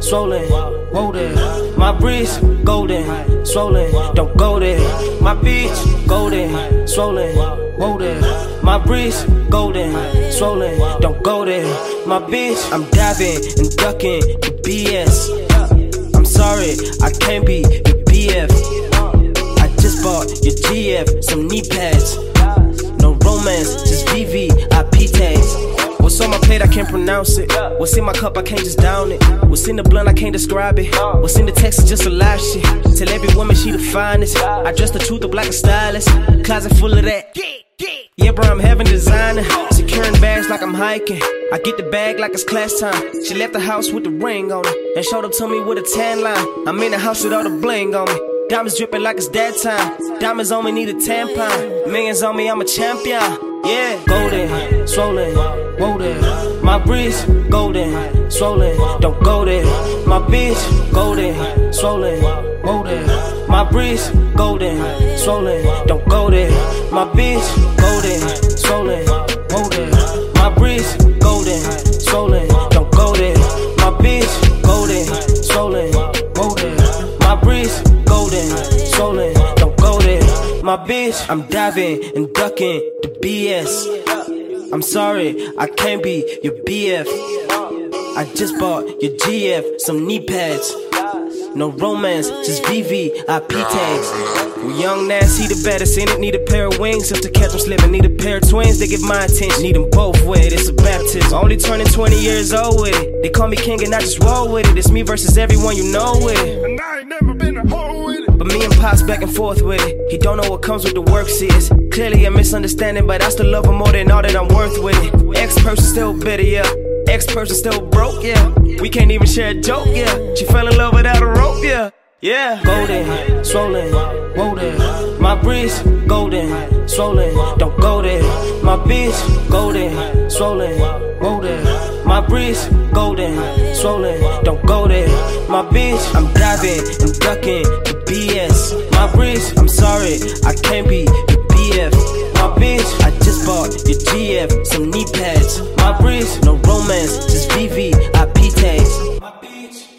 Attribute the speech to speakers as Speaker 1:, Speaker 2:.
Speaker 1: swollen, whoa there. My wrist, golden, swollen, don't go there. My bitch, golden, swollen, there. My wrist, golden, swollen, don't go there. My bitch, I'm diving and ducking the BS. I'm sorry, I can't be your BF. I just bought your GF, some knee pads. No romance, just VV, IP tags. What's on my plate, I can't pronounce it. What's in my cup, I can't just down it. What's in the blunt, I can't describe it. What's in the text is just a live shit. Tell every woman she the finest. I dress the truth up like a stylist. Closet full of that. Yeah, bro, I'm having designer. Securing bags like I'm hiking. I get the bag like it's class time. She left the house with the ring on it and showed up to me with a tan line. I'm in the house with all the bling on me. Diamonds dripping like it's dead time. Diamonds on me need a tampon. Millions on me, I'm a champion. Yeah, golden, swollen, there. My wrist, golden, swollen, don't go there. My bitch, golden, swollen, there. My wrist, golden, swollen, don't go there. My bitch, golden, swollen, there. My wrist, golden, swollen, don't go there. My bitch, golden, swollen, there. My wrist, golden, swollen. My bitch, I'm diving and ducking the BS. I'm sorry, I can't be your BF. I just bought your GF, some knee pads. No romance, just VV, IP tags. We young nasty, the baddest in it. Need a pair of wings just to catch them slipping. Need a pair of twins, they get my attention. Need them both with it, it's a baptism. Only turning 20 years old with it. They call me king and I just roll with it. It's me versus everyone you know with it.
Speaker 2: And I ain't never been a hoe with it.
Speaker 1: But me and Pops back and forth with it. He don't know what comes with the work, see it's clearly a misunderstanding, but I still love him more than all that I'm worth with it. Ex person still bitter, yeah. Ex person still broke, yeah. We can't even share a joke, yeah. She fell in love without a rope, yeah. Yeah, golden, swollen, there. My wrist, golden, swollen, don't go there. My bitch, golden, swollen, there. My wrist, golden, swollen, don't go there. My bitch, I'm diving and ducking BS. My bitch, I'm sorry, I can't be your BF. My bitch, I just bought your GF, some knee pads. My bitch, no romance, just VV, I P tags.